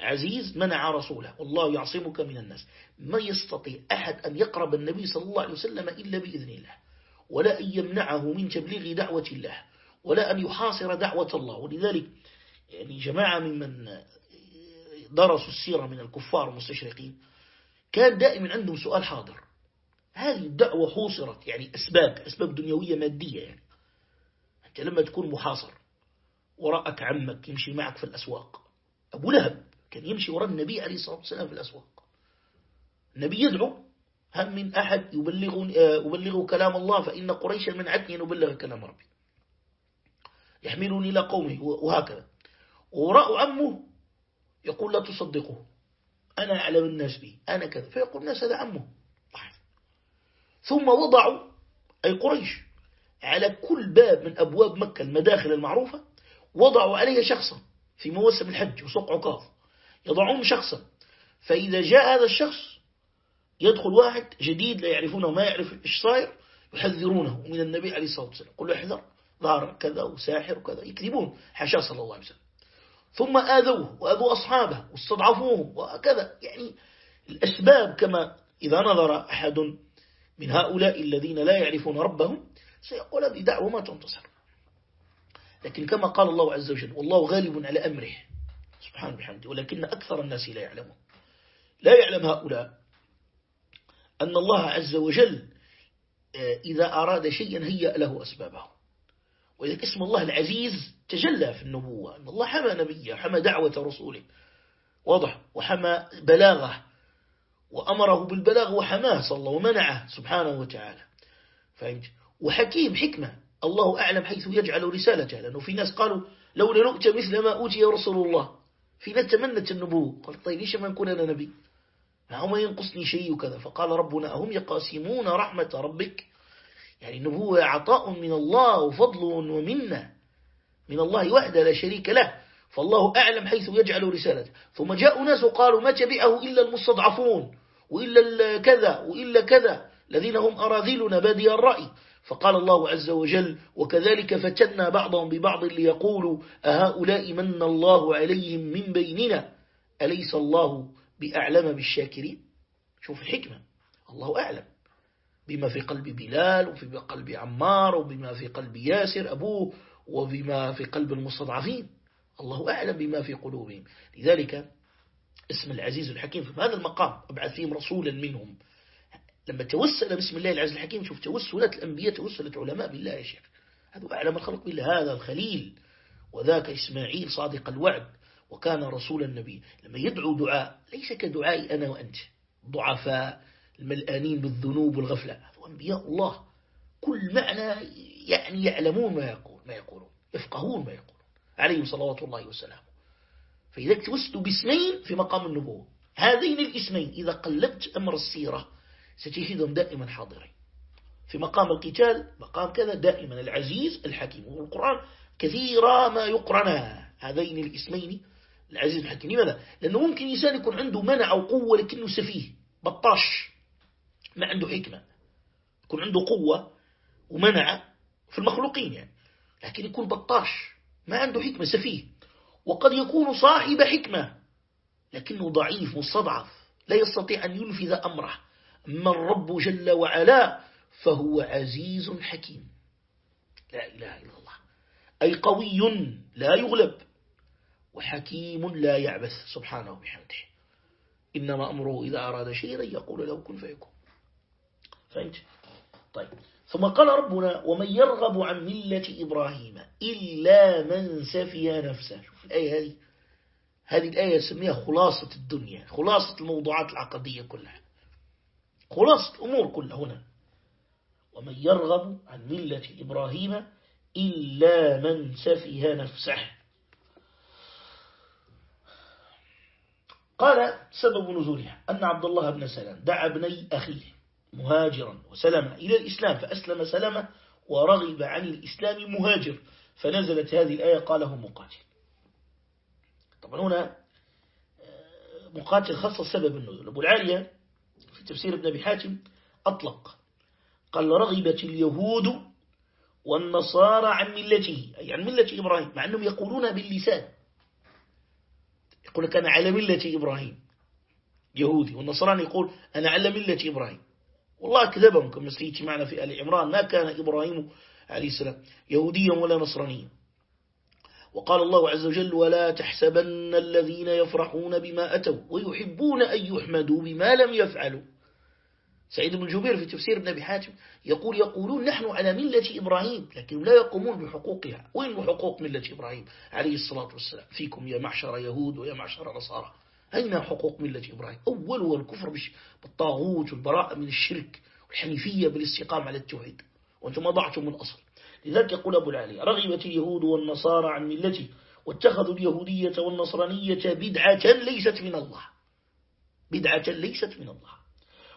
عزيز منع رسوله والله يعصمك من الناس. ما يستطيع أحد أن يقرب النبي صلى الله عليه وسلم إلا بإذن الله ولا أن يمنعه من تبليغ دعوة الله. ولا أن يحاصر دعوة الله. ولذلك يعني جماعة ممن درسوا السيرة من الكفار المستشرقين كان دائما عندهم سؤال حاضر. هذه الدعوة حوصرت يعني أسباب أسباب دنيوية مادية يعني. أنت لما تكون محاصر وراءك عمك يمشي معك في الأسواق. أبو لهب كان يمشي وراء النبي عليه الصلاة والسلام في الأسواق. النبي يدعو هم من أحد يبلغ, يبلغ كلام الله فإن قريشا منعتني أن أبلغ كلام ربي. يحملني إلى قومه وهكذا. وراء عمه يقول لا تصدقه. أنا أعلم الناس به أنا كذا. فيقول الناس هذا عمه. ثم وضعوا أي قريش على كل باب من أبواب مكة المداخل المعروفة وضعوا عليه شخصا في موسم الحج وسوق عكاظ يضعون شخصا. فإذا جاء هذا الشخص يدخل واحد جديد لا يعرفونه ما يعرف إيش صاير يحذرونه. من النبي عليه الصلاة والسلام. قل له احذر. ظهر كذا وساحر وكذا يكذبون حاشا صلى الله عليه وسلم. ثم آذوه وآذوا أصحابه واستضعفوهم وكذا يعني الأسباب كما إذا نظر أحد من هؤلاء الذين لا يعرفون ربهم سيقول هذه دعوة ما تنتصر. لكن كما قال الله عز وجل والله غالب على أمره. سبحانه بحمده ولكن أكثر الناس لا يعلمون. لا يعلم هؤلاء أن الله عز وجل آه، إذا أراد شيئا هيأ له أسبابه. وإذا اسم الله العزيز تجلى في النبوة. أن الله حمى نبيه حمى دعوة رسوله. واضح. وحمى بلاغه. وأمره بالبلاغ وحماه صلى الله ومنعه سبحانه وتعالى. فهمت؟ وحكيم حكمة. الله أعلم حيث يجعل رسالته. لأنه في ناس قالوا لولا نؤتى مثل ما أوتي رسول الله. في ناس تمنت النبوة. قال طيب ليش ما نكون أنا نبي؟ ما ما ينقصني شيء وكذا. فقال ربنا أهم يقاسمون رحمة ربك يعني النبوة عطاء من الله وفضل ومنة. من الله وحده لا شريك له. فالله أعلم حيث يجعل رسالته. ثم جاء ناس وقالوا ما تبعه إلا المستضعفون. وإلا كذا وإلا كذا. الذين هم أراذلنا بادي الرأي. فقال الله عز وجل وكذلك فتنا بعضهم ببعض ليقولوا أهؤلاء من الله عليهم من بيننا؟ أليس الله بأعلم بالشاكرين؟ شوف الحكمة. الله أعلم. بما في قلب بلال وفي قلب عمار وبما في قلب ياسر أبوه وبما في قلب المستضعفين. الله أعلم بما في قلوبهم. لذلك اسم العزيز الحكيم في هذا المقام أبعث فيهم رسولا منهم. لما توسل باسم الله العزيز الحكيم شوف توسلت الأنبياء توسلت علماء بالله يا شيخ. هذا أعلم الخلق بالله. هذا الخليل وذاك إسماعيل صادق الوعد وكان رسول النبي لما يدعو دعاء ليس كدعائي أنا وأنت ضعفاء الملآنين بالذنوب والغفلة. هذا أنبياء الله. كل معنى يعني يعلمون ما يقول ما يقولون. يفقهون ما يقولون. عليهم صلوات الله وسلامه. فإذا توسلت باسمين في مقام النبوة. هذين الاسمين. إذا قلبت أمر السيرة ستجدهم دائما حاضرين. في مقام القتال مقام كذا دائما العزيز الحكيم. والقرآن كثيرا ما يقرنا هذين الاسمين. العزيز الحكيم. لماذا؟ لأنه ممكن إنسان يكون عنده منع أو قوة لكنه سفيه. بطاش. ما عنده حكمة. يكون عنده قوة ومنع في المخلوقين يعني. لكن يكون بطاش ما عنده حكمة سفيه. وقد يكون صاحب حكمة لكنه ضعيف مستضعف لا يستطيع أن ينفذ أمره. أما الرب جل وعلا فهو عزيز حكيم. لا إله إلا الله. أي قوي لا يغلب وحكيم لا يعبث سبحانه وبحمده. إنما أمره إذا أراد شيئا يقول له كن فيكون. فهمت طيب. ثم قال ربنا ومن يرغب عن ملة إبراهيم إلا من سفي نفسه. شوف الآية هذه. هذه الآية سميها خلاصة الدنيا خلاصة الموضوعات العقدية كلها. خلاصة الأمور كلها هنا. ومن يرغب عن ملة إبراهيم إلا من سفه نفسه. قال سبب نزولها أن عبد الله بن سلام دعا ابني أخيه. مهاجرا وسلم إلى الإسلام فأسلم سلمة ورغب عن الإسلام مهاجر فنزلت هذه الآية قاله مقاتل. طبعا هنا آه، مقاتل خص سبب النزول. أبو العالية في تفسير ابن أبي حاتم أطلق. قال رغبت اليهود والنصارى عن ملته. أي عن ملة إبراهيم مع أنهم يقولون باللسان. يقول لك أنا على ملة إبراهيم. يهودي والنصراني يقول أنا على ملة إبراهيم. والله كذبهم كما سيتي معنا في آل عمران. ما كان إبراهيم عليه السلام يهوديا ولا نصرانيا. وقال الله عز وجل ولا تحسبن الذين يفرحون بما أتوا ويحبون أن يحمدوا بما لم يفعلوا. سعيد بن جبير في تفسير ابن أبي حاتم يقول يقولون نحن على ملة إبراهيم لكن لا يقومون بحقوقها. وين حقوق ملة إبراهيم عليه الصلاة والسلام؟ فيكم يا معشر يهود ويا معشر نصارى. أين حقوق ملة إبراهيم؟ أول هو الكفر بالطاغوت والبراءة من الشرك والحنيفية بالاستقامة على التوحيد. وأنتم ضعتم من أصل. لذلك يقول أبو العالي رغبت اليهود والنصارى عن ملته واتخذوا اليهودية والنصرانية بدعة ليست من الله. بدعة ليست من الله.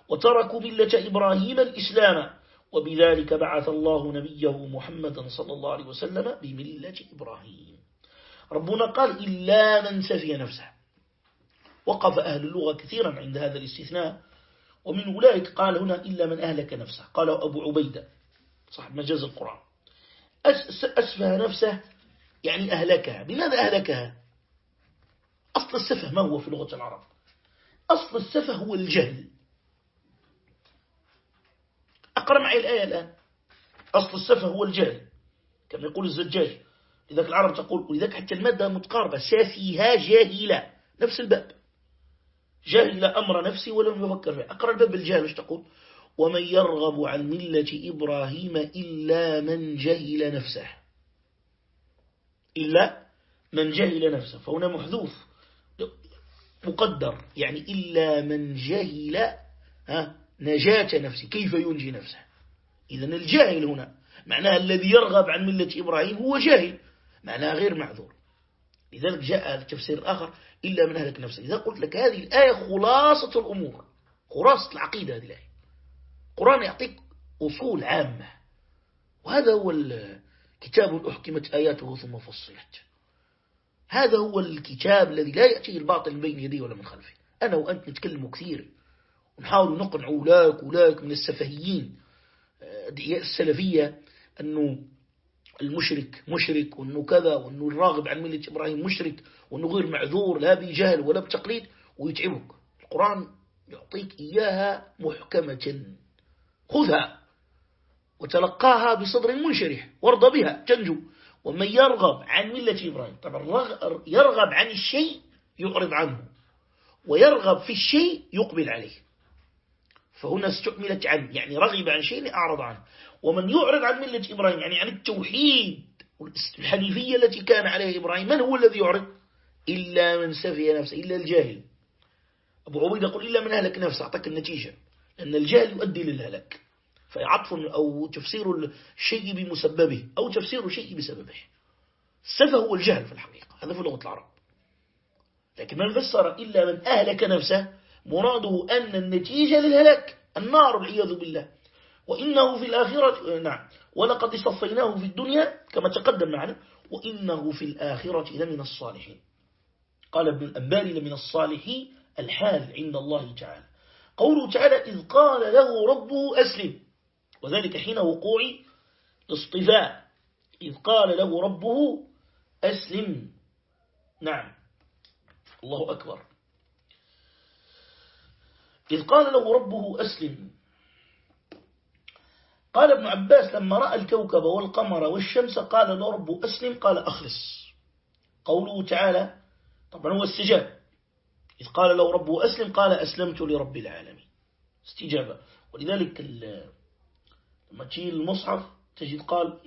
وتركوا ملة إبراهيم الإسلام وبذلك بعث الله نبيه محمدا صلى الله عليه وسلم بملة إبراهيم. ربنا قال إلا من سفي نفسه. وقف أهل اللغة كثيرا عند هذا الاستثناء ومن أولئك قال هنا إلا من أهلك نفسه. قال أبو عبيدة صاحب مجاز القرآن. أسفه نفسه يعني أهلكها. بماذا أهلكها؟ أصل السفه ما هو في لغة العرب؟ أصل السفه هو الجهل. أقرأ معي الآية الآن. أصل السفه هو الجهل. كما يقول الزجاج. لذلك العرب تقول ولذلك حتى المادة متقاربة. سافيها جاهلة. نفس الباب. جهل أمر نفسي ولم يفكر فيه أقرأ الباب بالجهل مش تقول؟ ومن يرغب عن ملة إبراهيم إلا من جهل نفسه. إلا من جهل نفسه. فهنا محذوف. مقدر. يعني إلا من جهل نجاة نفسه. كيف ينجي نفسه؟ إذا الجاهل هنا. معناها الذي يرغب عن ملة إبراهيم هو جاهل. معناها غير معذور. لذلك جاء التفسير الآخر إلا من أهلك نفسه إذا قلت لك هذه الآية خلاصة الأمور خلاصة العقيدة هذه الآية. القرآن يعطيك أصول عامة. وهذا هو الكتاب أحكمت آياته ثم فصلت. هذا هو الكتاب الذي لا يأتيه الباطل بين يديه ولا من خلفه. أنا وأنت نتكلم كثير. ونحاول نقنع أولاك أولاك من السفهيين. آه، السلفية أنه المشرك مشرك وأنه كذا وأنه الراغب عن ملة إبراهيم مشرك وأنه غير معذور لا بجهل ولا بتقليد ويتعبك. القرآن يعطيك إياها محكمة. خذها وتلقاها بصدر منشرح وارضى بها تنجو ومن يرغب عن ملة إبراهيم طبعا يرغب عن الشيء يعرض عنه ويرغب في الشيء يقبل عليه. فهنا استعملت عن يعني رغب عن شيء أعرض عنه. ومن يعرض عن ملة إبراهيم يعني عن التوحيد الحنيفية التي كان عليها إبراهيم من هو الذي يعرض؟ إلا من سفي نفسه إلا الجاهل. أبو عبيد يقول إلا من أهلك نفسه أعطاك النتيجة أن الجهل يؤدي للهلاك فعطف أو تفسير الشيء بمسببه أو تفسير الشيء بسببه. السفه هو الجهل في الحقيقة هذا في لغة العرب. لكن من فسر إلا من أهلك نفسه مراده أن النتيجة للهلاك النار والعياذ بالله. وإنه في الآخرة نعم. ولقد صفيناه في الدنيا كما تقدم معنا وإنه في الآخرة لمن الصالحين. قال ابن الأنباري لمن الصالحين الحال عند الله تعالى. قوله تعالى إذ قال له ربه أسلم. وذلك حين وقوع الاصطفاء. إذ قال له ربه أسلم. نعم. الله أكبر. إذ قال له ربه أسلم. قال ابن عباس لما رأى الكوكب والقمر والشمس قال له ربه أسلم قال أخلص. قوله تعالى طبعا هو استجاب إذ قال له ربه أسلم قال أسلمت لرب العالمين. استجابة. ولذلك لما تجي المصحف تجد قال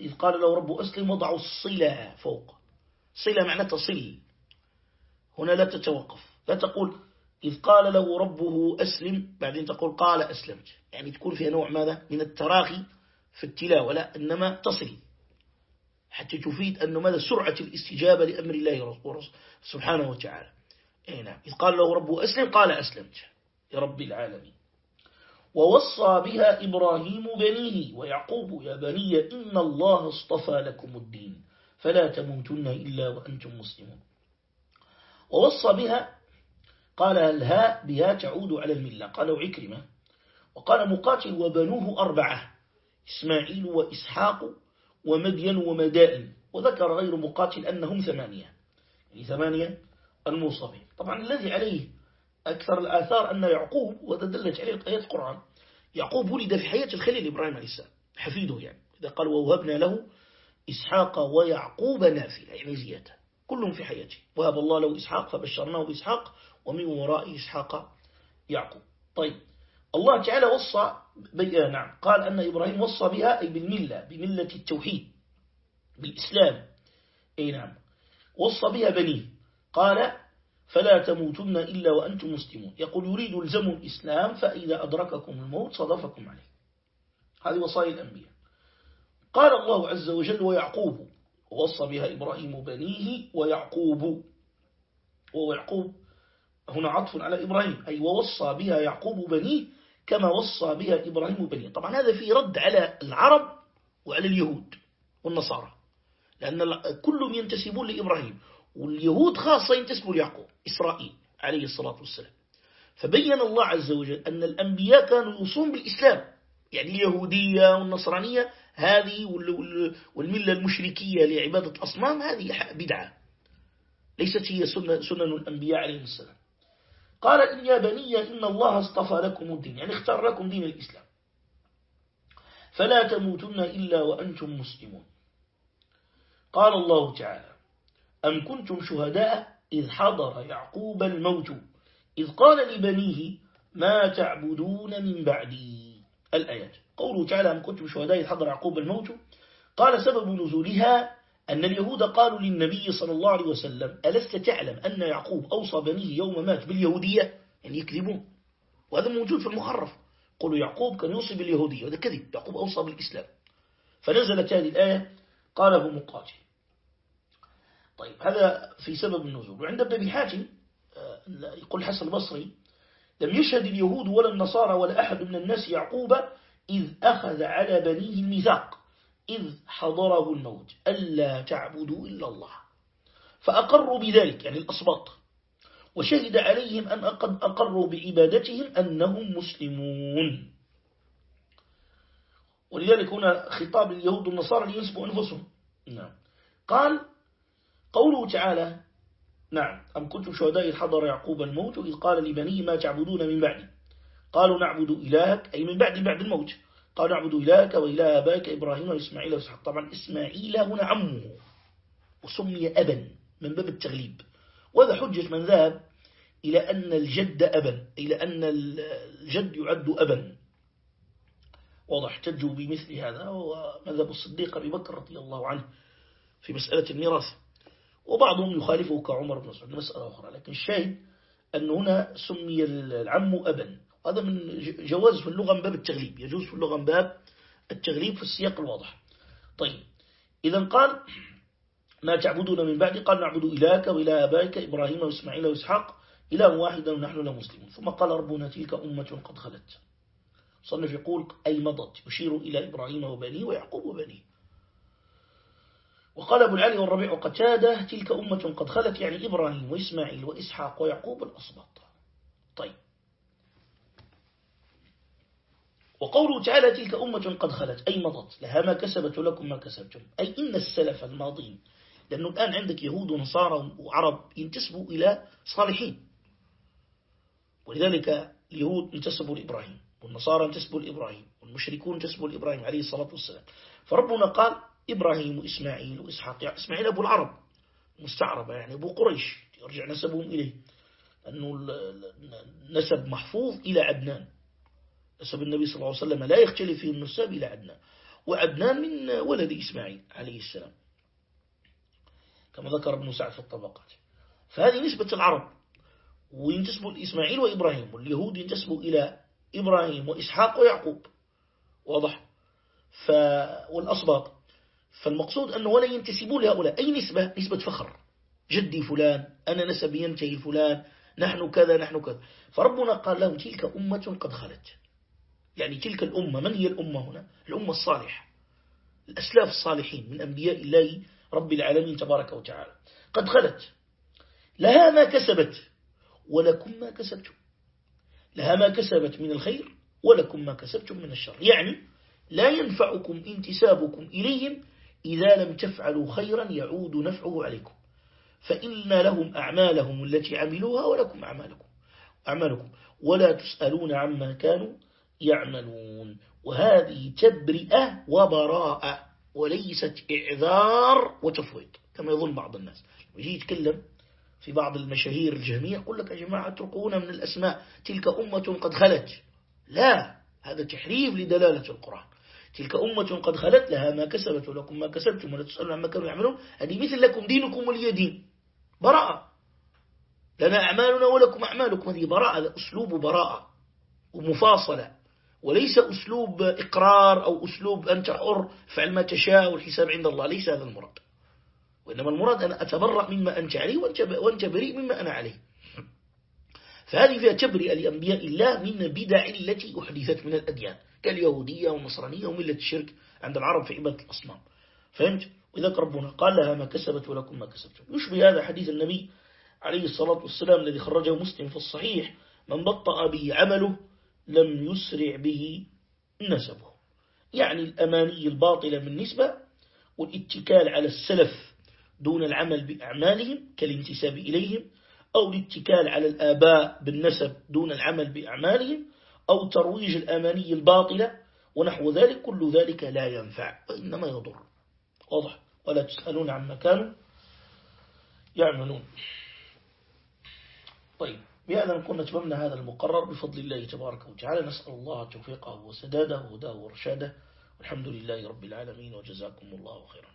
إذ قال له ربه أسلم وضعوا الصلة فوق. صلة معنى تصل هنا لا تتوقف. لا تقول إذ قال له ربه أسلم بعدين تقول قال أسلمت. يعني تكون فيها نوع ماذا؟ من التراخي في التلاوة لا إنما تصل. حتى تفيد أنه ماذا؟ سرعة الاستجابة لأمر الله سبحانه وتعالى. أي نعم. إذ قال له ربه أسلم قال أسلمت. يا رب العالمين. ووصى بها إبراهيم بنيه ويعقوب يا بني إن الله اصطفى لكم الدين فلا تموتن إلا وأنتم مسلمون. ووصى بها قال الهاء بها تعود على الملة. قالوا عكرمة وقال مقاتل وبنوه أربعة إسماعيل وإسحاق ومدين ومدائن. وذكر غير مقاتل أنهم ثمانية. يعني ثمانية الموصفين. طبعا الذي عليه أكثر الآثار أن يعقوب وتدلت عليه آيات القرآن يعقوب ولد في حياة الخليل إبراهيم عليه السلام حفيده يعني. إذا قال ووهبنا له إسحاق ويعقوب نافلة يعني زيادة. كلهم في حياته. وهب الله له إسحاق فبشرناه بإسحاق ومن وراء إسحاق يعقوب. طيب. الله تعالى وصى نعم. قال أن إبراهيم وصى بها أي بالملة بملة التوحيد بالإسلام. أي نعم. وصى بها بنيه قال فلا تموتن إلا وأنتم مسلمون. يقول يريد الزم الإسلام فإذا أدرككم الموت صدفكم عليه. هذه وصايا الأنبياء. قال الله عز وجل ويعقوب. ووصى بها إبراهيم بنيه ويعقوب. ويعقوب هنا عطف على إبراهيم أي ووصى بها يعقوب بنيه كما وصى بها إبراهيم بنيه. طبعا هذا في رد على العرب وعلى اليهود والنصارى لأن كلهم ينتسبون لإبراهيم واليهود خاصة ينتسبوا ليعقوب إسرائيل عليه الصلاة والسلام. فبين الله عز وجل أن الأنبياء كانوا يوصون بالإسلام يعني اليهودية والنصرانية هذه والملة المشركية لعبادة الأصنام هذه بدعة ليست هي سنن الأنبياء عليه السلام. قال إن يا بني إن الله اصطفى لكم الدين يعني اختار لكم دين الإسلام. فلا تموتن إلا وأنتم مسلمون. قال الله تعالى أم كنتم شهداء إذ حضر يعقوب الموت إذ قال لبنيه ما تعبدون من بعدي. الآيات. قوله تعالى أم كنتم شهداء إذ حضر يعقوب الموت؟ قال سبب نزولها أن اليهود قالوا للنبي صلى الله عليه وسلم ألست تعلم أن يعقوب أوصى بنيه يوم مات باليهودية؟ يعني يكذبون. وهذا موجود في المحرف. قولوا يعقوب كان يوصي باليهودية. وهذا كذب. يعقوب أوصى بالإسلام. فنزلت هذه الآية. قاله مقاتل طيب هذا في سبب النزول. وعند ابن حاتم آه، يقول حسن البصري لم يشهد اليهود ولا النصارى ولا أحد من الناس يعقوب إذ أخذ على بنيه الميثاق. إذ حضره الموت ألا تعبدوا إلا الله. فأقروا بذلك يعني الأصباط وشهد عليهم أن قد أقروا بعبادتهم أنهم مسلمون. ولذلك هنا خطاب اليهود والنصارى لينسبوا أنفسهم. نعم. قال قوله تعالى نعم أم كنتم شهداء حضر يعقوب الموت إذ قال لبنيه ما تعبدون من بعدي؟ قالوا نعبد إلهك أي من بعد بعد الموت. قالوا نعبد إلهك وإله أباك إبراهيم وإسماعيل وإسحاق. طبعا إسماعيل هنا عمه وسمي أبا من باب التغليب. وهذا حجة من ذهب إلى أن الجد أبا إلى أن الجد يعد أبا. واضح احتجوا بمثل هذا ومذهب الصديق أبي بكر رضي الله عنه في مسألة الميراث. وبعضهم يخالفه كعمر بن مسعود مسألة أخرى. لكن الشاهد أن هنا سمي العم أبا. هذا من جواز في اللغة من باب التغليب يجوز في اللغة من باب التغليب في السياق الواضح. طيب إذا قال ما تعبدون من بعد قال نعبد إلهك وإله أبائك إبراهيم وإسماعيل وإسحاق إله واحدا ونحن له مسلمون. ثم قال ربنا تلك أمة قد خلت. صنف يقول أي مضت يشير إلى إبراهيم وبنيه ويعقوب وبنيه. وقال أبو العلي والربيع قتادة تلك أمة قد خلت. يعني إبراهيم وإسماعيل وإسحاق ويعقوب الأصباط طيب وقوله تعالى تلك أمة قد خلت أي مضت لها ما كسبت ولكم ما كسبتم. أي إن السلف الماضين لأنه الآن عندك يهود ونصارى وعرب ينتسبوا إلى صالحين. ولذلك اليهود انتسبوا لإبراهيم والنصارى انتسبوا لإبراهيم والمشركون انتسبوا لإبراهيم عليه الصلاة والسلام. فربنا قال إبراهيم وإسماعيل وإسحاق يعني إسماعيل أبو العرب مستعربة يعني أبو قريش يرجع نسبهم إليه. أنه نسب محفوظ إلى عدنان. نسب النبي صلى الله عليه وسلم لا يختلف فيه النساب إلى عدنان. وعدنان من ولد إسماعيل عليه السلام. كما ذكر ابن سعد في الطبقات. فهذه نسبة العرب. وينتسبوا لإسماعيل وإبراهيم. واليهود ينتسبوا إلى إبراهيم وإسحاق ويعقوب. واضح؟ ف... والأصباط فالمقصود أنه ولا ينتسبوا لهؤلاء. أي نسبة؟ نسبة فخر. جدي فلان أنا نسبي ينتهي فلان نحن كذا نحن كذا. فربنا قال لهم تلك أمة قد خلت. يعني تلك الأمة من هي الأمة هنا؟ الأمة الصالحة. الأسلاف الصالحين من أنبياء الله رب العالمين تبارك وتعالى. قد خلت. لها ما كسبت ولكم ما كسبتم. لها ما كسبت من الخير ولكم ما كسبتم من الشر. يعني لا ينفعكم انتسابكم إليهم إذا لم تفعلوا خيرا يعود نفعه عليكم. فإن لهم أعمالهم التي عملوها ولكم أعمالكم. أعمالكم. ولا تسألون عما كانوا يعملون. وهذه تبرئة وبراءة وليست إعذار وتفويض كما يظن بعض الناس. يجي يتكلم في بعض المشاهير الجهمية يقول لك يا جماعة اتركونا من الأسماء تلك أمة قد خلت. لا هذا تحريف لدلالة القرآن. تلك أمة قد خلت لها ما كسبت ولكم ما كسبتم ولا تسألون عما كانوا يعملون. هذه مثل لكم دينكم ولي دين براءة. لنا أعمالنا ولكم أعمالكم. هذه براءة أسلوب براءة ومفاصلة. وليس أسلوب إقرار أو أسلوب أنت حر فعل ما تشاء والحساب عند الله ليس هذا المراد. وإنما المراد أن أتبرأ مما أنت عليه وأنت بريء مما أنا عليه. فهذه فيها تبرئة لأنبياء الله من بدع التي أحدثت من الأديان كاليهودية والنصرانية وملة الشرك عند العرب في عبادة الأصنام. فهمت؟ وإذا ربنا قال لها ما كسبت ولكم ما كسبتم. يشبه هذا حديث النبي عليه الصلاة والسلام الذي خرجه مسلم في الصحيح من بطأ به عمله لم يسرع به نسبه. يعني الأماني الباطلة بالنسبة والاتكال على السلف دون العمل بأعمالهم كالانتساب إليهم أو الاتكال على الآباء بالنسب دون العمل بأعمالهم أو ترويج الأماني الباطلة ونحو ذلك. كل ذلك لا ينفع وإنما يضر. واضح؟ ولا تسألون عما كانوا يعملون. طيب. بأن نكون أتممنا هذا المقرر بفضل الله تبارك وتعالى. نسأل الله توفيقه وسداده وهداه ورشاده والحمد لله رب العالمين. وجزاكم الله خيرا.